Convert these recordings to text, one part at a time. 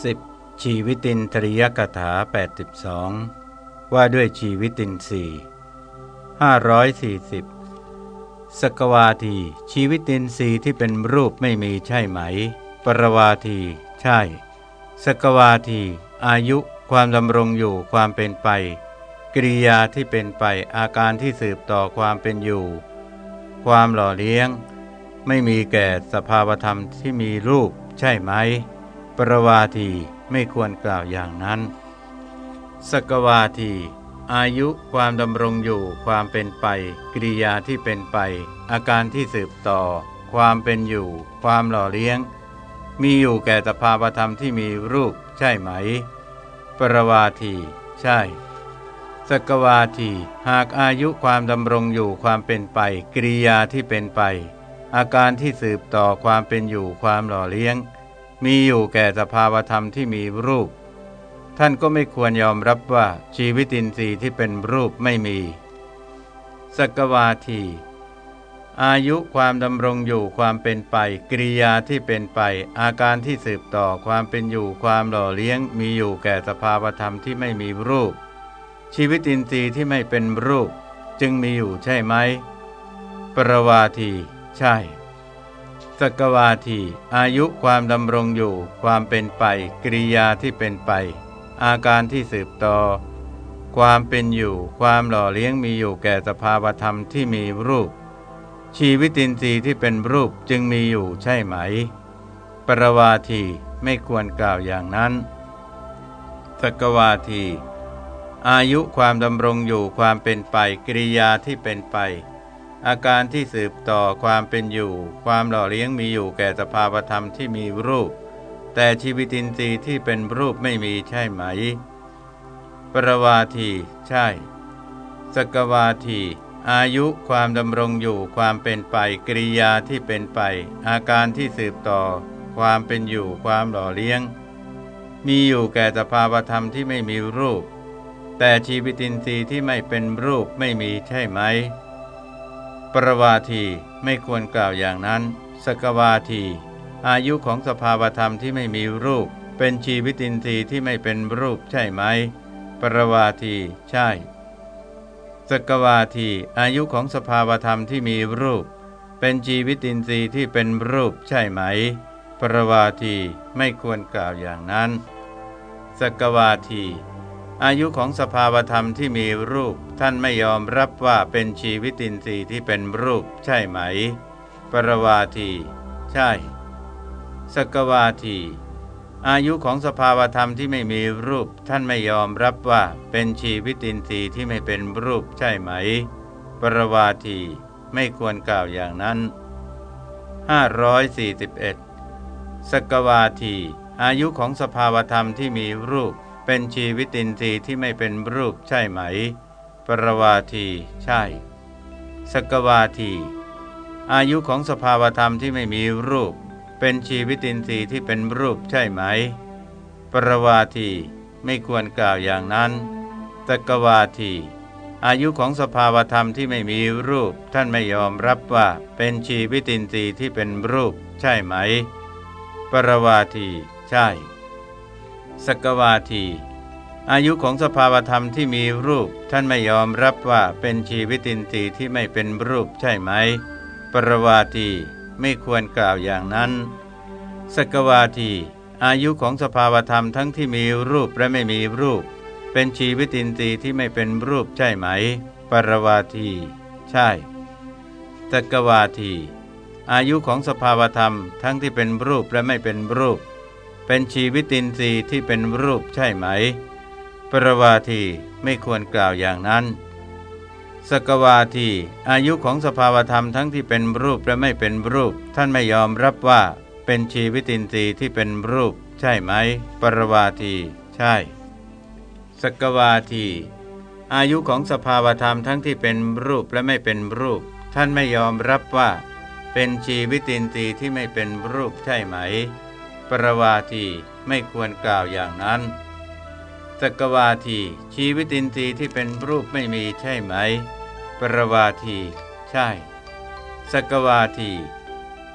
10. ชีวิตินทริยกถา 82 ว่าด้วยชีวิตินสี่540 สกวาที ชีวิตินทรีย์ที่เป็นรูปไม่มีใช่ไหม ปรวาที ใช่ สกวาที อายุ ความดำรงอยู่ความเป็นไป กิริยาที่เป็นไปอาการที่สืบต่อความเป็นอยู่ ความหล่อเลี้ยง ไม่มีแก่สภาวธรรมที่มีรูปใช่ไหม ปรวาทีไม่ควรกล่าวอย่างนั้น สกวาที อายุความดำรงอยู่ความเป็นไป กิริยาที่เป็นไป อาการที่สืบต่อ ความเป็นอยู่ ความหล่อเลี้ยง มีอยู่แก่สภาวธรรมที่มีรูปใช่ไหม ปรวาที ใช่สกวาทีหากอายุความดำรงอยู่ความเป็นไป กิริยาที่เป็นไป อาการที่สืบต่อความเป็นอยู่ความหล่อเลี้ยง มีอยู่แก่สภาวธรรมที่มีรูป ท่านก็ไม่ควรยอมรับว่าชีวิตินทรีย์ที่เป็นรูปไม่มี สกวาที อายุความดำรงอยู่ความเป็นไป กิริยาที่เป็นไป อาการที่สืบต่อความเป็นอยู่ความหล่อเลี้ยง มีอยู่แก่สภาวธรรมที่ไม่มีรูป ชีวิตินทรีย์ที่ไม่เป็นรูป จึงมีอยู่ใช่ไหม ปรวาที ใช่ สกวาทีอายุความดำรงอยู่ ความเป็นไป กิริยาที่เป็นไป อาการที่สืบต่อ ความเป็นอยู่ ความหล่อเลี้ยงมีอยู่แก่สภาวธรรมที่มีรูป ชีวิตินทรีย์ที่เป็นรูปจึงมีอยู่ใช่ไหม ปรวาทีไม่ควรกล่าวอย่างนั้นสกวาที อายุความดำรงอยู่ความเป็นไป กิริยาที่เป็นไป อาการที่สืบต่อความเป็นอยู่ ความหล่อเลี้ยงมีอยู่แก่สภาวธรรมที่มีรูป แต่ชีวิตินทรีย์ที่เป็นรูปไม่มีใช่ไหม ปรวาทีใช่ สกวาที อายุความดำรงอยู่ความเป็นไปกิริยาที่เป็นไป อาการที่สืบต่อ ความเป็นอยู่ความหล่อเลี้ยง มีอยู่แก่สภาวธรรมที่ไม่มีรูป แต่ชีวิตินทรีย์ที่ไม่เป็นรูปไม่มีใช่ไหม ปรวาทีไม่ควรกล่าวอย่างนั้น สกวาที อายุของสภาวธรรมที่ไม่มีรูป เป็นชีวิตินทรีย์ที่ไม่เป็นรูปใช่ไหม ปรวาทีใช่ สกวาที อายุของสภาวธรรมที่มีรูป เป็นชีวิตินทรีย์ที่เป็นรูปใช่ไหม ปรวาทีไม่ควรกล่าวอย่างนั้น สกวาที อายุของสภาวธรรมที่มีรูป ท่านไม่ยอมรับว่าเป็นชีวิตินทรีย์ที่เป็นรูป ใช่ไหม ปรวาที ใช่ สกวาที อายุของสภาวธรรมที่ไม่มีรูป ท่านไม่ยอมรับว่าเป็นชีวิตินทรีย์ที่ไม่เป็นรูป ใช่ไหม ปรวาที ไม่ควรกล่าวอย่างนั้น 541 สกวาที อายุของสภาวธรรมที่มีรูป เป็นชีวิตินทรีย์ที่ไม่เป็นรูปใช่ไหม ปรวาที ใช่ สกวาที อายุของสภาวธรรมที่ไม่มีรูป เป็นชีวิตินทรีย์ที่เป็นรูปใช่ไหม ปรวาทีไม่ควรกล่าวอย่างนั้นสกวาที อายุของสภาวธรรมที่ไม่มีรูป ท่านไม่ยอมรับว่าเป็นชีวิตินทรีย์ที่เป็นรูป ใช่ไหม ปรวาที ใช่ สกวาที อายุของสภาวธรรมที่มีรูป ท่านไม่ยอมรับว่าเป็นชีวิตินทรีย์ที่ไม่เป็นรูปใช่ไหม ปรวาทีไม่ควรกล่าวอย่างนั้น สกวาที อายุของสภาวธรรมทั้งที่มีรูปและไม่มีรูป เป็นชีวิตินทรีย์ที่ไม่เป็นรูปใช่ไหม ปรวาที ใช่สกวาที อายุของสภาวธรรมทั้งที่เป็นรูปและไม่เป็นรูป เป็นชีวิตินทรีย์ที่เป็นรูปใช่ไหม ปรวาทีไม่ควรกล่าวอย่างนั้น สกวาทีอายุของสภาวธรรมทั้งที่เป็นรูปและไม่เป็นรูป ท่านไม่ยอมรับว่าเป็นชีวิตินทรีย์ที่เป็นรูป ใช่ไหม ปรวาที ใช่ สกวาที อายุของสภาวธรรมทั้งที่เป็นรูปและไม่เป็นรูป ท่านไม่ยอมรับว่า เป็นชีวิตินทรีย์ที่ไม่เป็นรูปใช่ไหม รวาทีไม่ควรกล่าวอย่างนั้นสกวาทีชีวิตินทรีย์ที่เป็นรูปไม่มีใช่ไหม ปรวาที ใช่สกวาที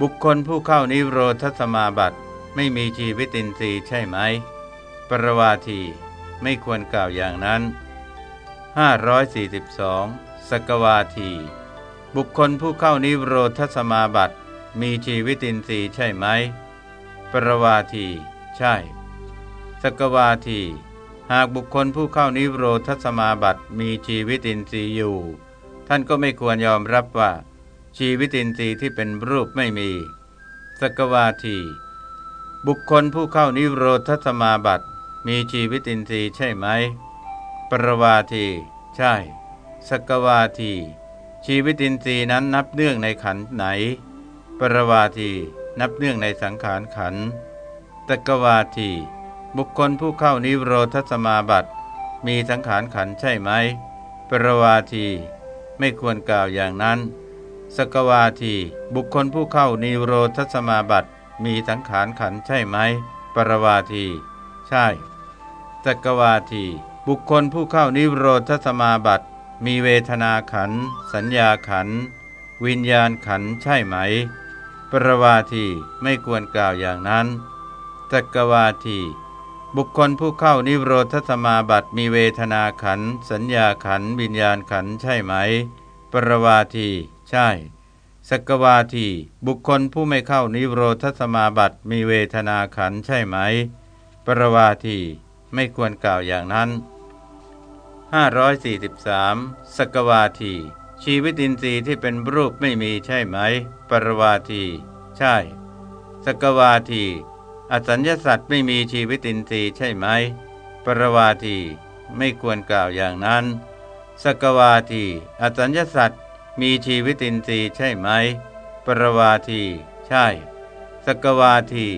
บุคคลผู้เข้านิโรธสมาบัติไม่มีชีวิตินทรีย์ใช่ไหม ปรวาทีไม่ควรกล่าวอย่างนั้น 542สกวาที บุคคลผู้เข้านิโรธสมาบัติมีชีวิตินทรีย์ใช่ไหม ปรวาที ใช่ สกวาที หากบุคคลผู้เข้านิโรธสมาบัติมีชีวิตินทรีย์อยู่ ท่านก็ไม่ควรยอมรับว่า ชีวิตินทรีย์ที่เป็นรูปไม่มี สกวาที บุคคลผู้เข้านิโรธสมาบัติมีชีวิตินทรีย์ใช่ไหม ปรวาที ใช่ สกวาที ชีวิตินทรีย์นั้นนับเนื่องในขันไหน ปรวาที นับเนื่องในสังขารขันตกวาทีบุคคลผู้เข้านิโรธสมาบัติ มีสังขารขันใช่ไหม ปรวาที ไม่ควรกล่าวอย่างนั้น สกวาที บุคคลผู้เข้านิโรธสมาบัติ มีสังขารขันใช่ไหม ปรวาที ใช่ สกวาที บุคคลผู้เข้านิโรธสมาบัติ มีเวทนาขัน สัญญาขัน วิญญาณขันใช่ไหม ปรวาทีไม่ควรกล่าวอย่างนั้นสกวาที บุคคลผู้เข้านิโรธสมาบัติมีเวทนาขัน สัญญาขันวิญญาณขันใช่ไหม ปรวาที ใช่สกวาที บุคคลผู้ไม่เข้านิโรธสมาบัติมีเวทนาขันใช่ไหม ปรวาที ไม่ควรกล่าวอย่างนั้น 543สกวาที ชีวิตินทรีย์ที่เป็นรูปไม่มีใช่ไหม ปรวาที ใช่ สกวาที อสัญญาสัตว์ไม่มีชีวิตินทรีย์ใช่ไหม ปรวาที ไม่ควรกล่าวอย่างนั้น สกวาที อสัญญาสัตว์มีชีวิตินทรีย์ใช่ไหม ปรวาที ใช่ สกวาที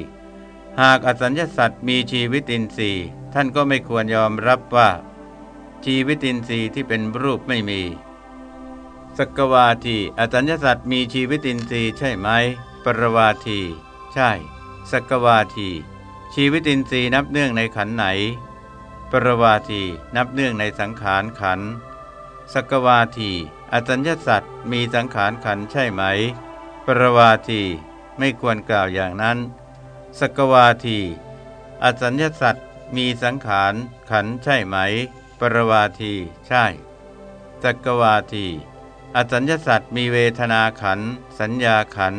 หากอสัญญาสัตว์มีชีวิตินทรีย์ ท่านก็ไม่ควรยอมรับว่า ชีวิตินทรีย์ที่เป็นรูปไม่มี สกวาทีอสัญญาสัตว์มีชีวิตินทรีย์ใช่ไหม ปรวาที ใช่ สกวาที ชีวิตินทรีย์นับเนื่องในขันไหน ปรวาทีนับเนื่องในสังขารขัน สกวาทีอสัญญาสัตว์มีสังขารขันใช่ไหม ปรวาทีไม่ควรกล่าวอย่างนั้น สกวาที อสัญญาสัตว์มีสังขารขันใช่ไหม ปรวาที ใช่จักวาที อสัญญาสัตว์มีเวทนาขัน สัญญาขัน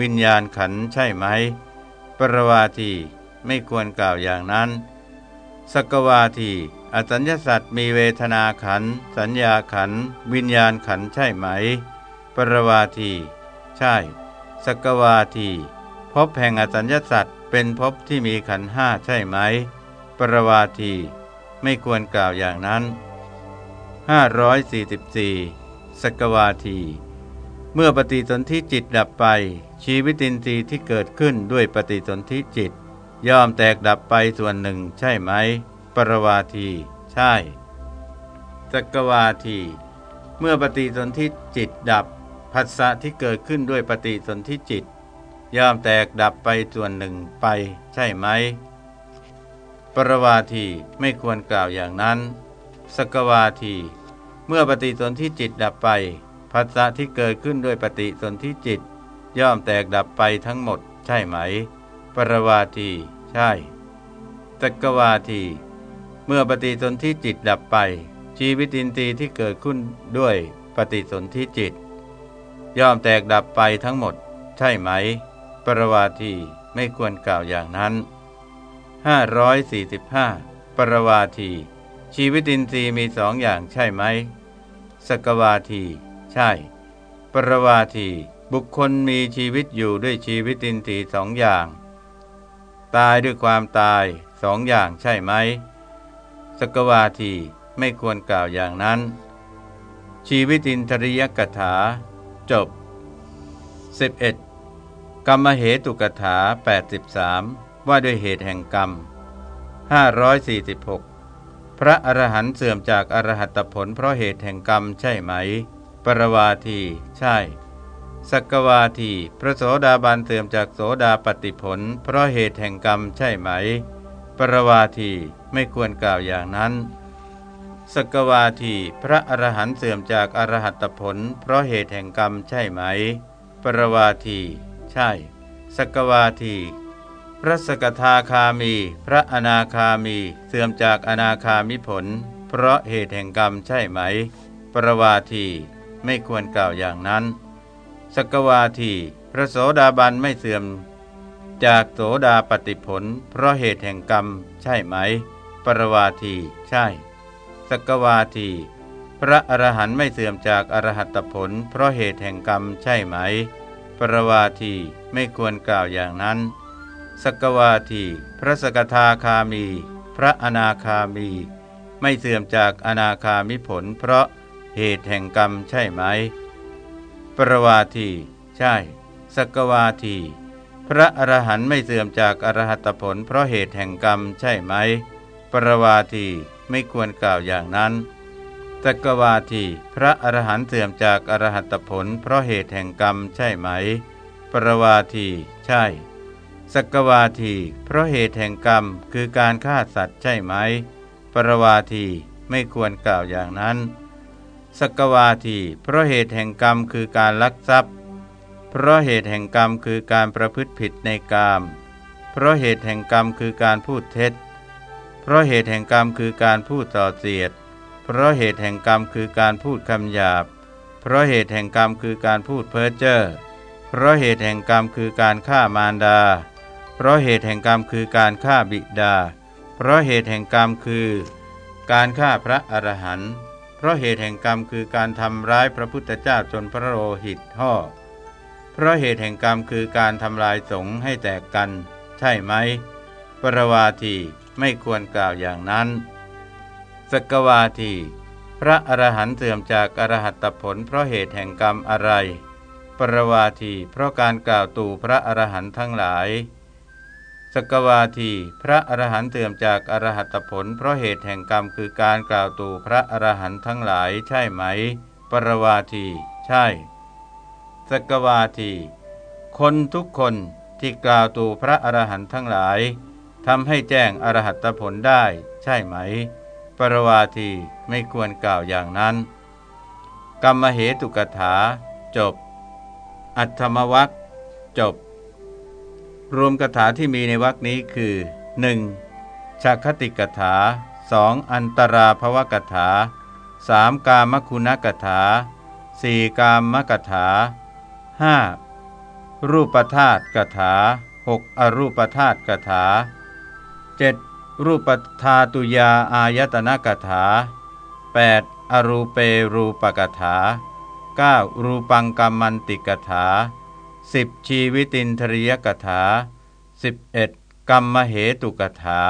วิญญาณขันใช่ไหม ปรวาทีไม่ควรกล่าวอย่างนั้น สกวาทีอสัญญาสัตว์มีเวทนาขัน สัญญาขัน วิญญาณขันใช่ไหม ปรวาทีใช่ สกวาทีพบแห่งอสัญญาสัตว์เป็นพบที่มีขันห้าใช่ไหม ปรวาที ไม่ควรกล่าวอย่างนั้น 544 สกวาที เมื่อปฏิสนธิจิตดับไป ชีวิตินทรีย์ที่เกิดขึ้นด้วยปฏิสนธิจิต ย่อมแตกดับไปส่วนหนึ่งใช่ไหม ปรวาที ใช่สกวาที เมื่อปฏิสนธิจิตดับผัสสะที่เกิดขึ้นด้วยปฏิสนธิจิต ย่อมแตกดับไปส่วนหนึ่งไป ใช่ไหม ปรวาทีไม่ควรกล่าวอย่างนั้น สกวาที มื่อปฏิสนธิจิตดับไปภัสสะที่เกิดขึ้นด้วยปฏิสนธิจิต ย่อมแตกดับไปทั้งหมด ใช่ไหม ปรวาที ใช่สกวาที เมื่อปฏิสนธิจิตดับไป ชีวิตินทรีย์ที่เกิดขึ้นด้วยปฏิสนธิจิต ย่อมแตกดับไปทั้งหมด ใช่ไหม ปรวาทีไม่ควรกล่าวอย่างนั้น545ปรวาที ชีวิตินทรีย์มีสองอย่างใช่ไหม สกวาที ใช่ ปรวาที บุคคลมีชีวิตอยู่ด้วยชีวิตินทรีย์สองอย่าง ตายด้วยความตายสองอย่างใช่ไหม สกวาทีไม่ควรกล่าวอย่างนั้น ชีวิตินทริยกถา จบ 11. กรรมเหตุกถา 83 ว่าด้วยเหตุแห่งกรรม 546 พระอรหันต์เสื่อมจากอรหัตผลเพราะเหตุแห่งกรรมใช่ไหม ปรวาที ใช่ สักวาที พระโสดาบันเสื่อมจากโสดาปฏิผล เพราะเหตุแห่งกรรมใช่ไหม ปรวาที ไม่ควรกล่าวอย่างนั้นสกวาทีพระอรหันต์เสื่อมจากอรหัตผล เพราะเหตุแห่งกรรมใช่ไหม ปรวาที ใช่สกวาที พระสกทาคามี พระอนาคามี เสื่อมจากอนาคามิผล เพราะเหตุแห่งกรรมใช่ไหม ปรวาทีไม่ควรกล่าวอย่างนั้น สกวาทีพระโสดาบันไม่เสื่อม จากโสดาปฏิผล เพราะเหตุแห่งกรรมใช่ไหม ปรวาทีใช่ สกวาทีพระอรหันต์ไม่เสื่อมจากอรหัตผล เพราะเหตุแห่งกรรมใช่ไหม ปรวาทีไม่ควรกล่าวอย่างนั้น สกวาที พระสกทาคามี พระอนาคามี ไม่เสื่อมจากอนาคามิผล เพราะเหตุแห่งกรรมใช่ไหม ปรวาที ใช่ สกวาที พระอรหันต์ไม่เสื่อมจากอรหัตผล เพราะเหตุแห่งกรรมใช่ไหม ปรวาทีไม่ควรกล่าวอย่างนั้นสกวาที พระอรหันต์เสื่อมจากอรหัตผล เพราะเหตุแห่งกรรมใช่ไหม ปรวาที ใช่ สกวาที เพราะเหตุแห่งกรรมคือการฆ่าสัตว์ใช่ไหม ปรวาทีไม่ควรกล่าวอย่างนั้น สกวาที เพราะเหตุแห่งกรรมคือการลักทรัพย์ เพราะเหตุแห่งกรรมคือการประพฤติผิดในกามเพราะเหตุแห่งกรรมคือการพูดเท็จ เพราะเหตุแห่งกรรมคือการพูดต่อเสียด เพราะเหตุแห่งกรรมคือการพูดคำหยาบ เพราะเหตุแห่งกรรมคือการพูดเพ้อเจ้อ เพราะเหตุแห่งกรรมคือการฆ่ามารดา เพราะเหตุแห่งกรรมคือการฆ่าบิดา เพราะเหตุแห่งกรรมคือ การฆ่าพระอรหันต์เพราะเหตุแห่งกรรมคือการทำร้ายพระพุทธเจ้าจนพระโลหิตห่อเพราะเหตุแห่งกรรมคือการทำลายสงฆ์ให้แตกกัน ใช่ไหม ปรวาทีไม่ควรกล่าวอย่างนั้น สกวาทีพระอรหันต์เสื่อมจากอรหัตผล เพราะเหตุแห่งกรรมอะไร ปรวาทีเพราะการกล่าวตู่พระอรหันต์ทั้งหลาย สกวาทีพระอรหันต์เสื่อมจากอรหัตผล เพราะเหตุแห่งกรรมคือการกล่าวตู่พระอรหันต์ทั้งหลายใช่ไหม ปรวาที ใช่ สกวาที คนทุกคนที่กล่าวตู่พระอรหันต์ทั้งหลายทำให้แจ้งอรหัตผลได้ ใช่ไหม ปรวาทีไม่ควรกล่าวอย่างนั้น กรรมเหตุกถา จบ อัตธรรมวัคจบ รวมกถาที่มีในวัคนี้คือ 1. ชักคติกถา 2. อันตราภวกถา 3. กามคุณกถา 4. กามกถา 5. รูปธาตุกถา 6. อรูปธาตุกถา 7. รูปธาตุยาอายตนะกถา 8. อรูเปรูปกถา 9. รูปังกรรมันติกถา 10. ชีวิตินทริยกถา 11. กรรมเหตุกถา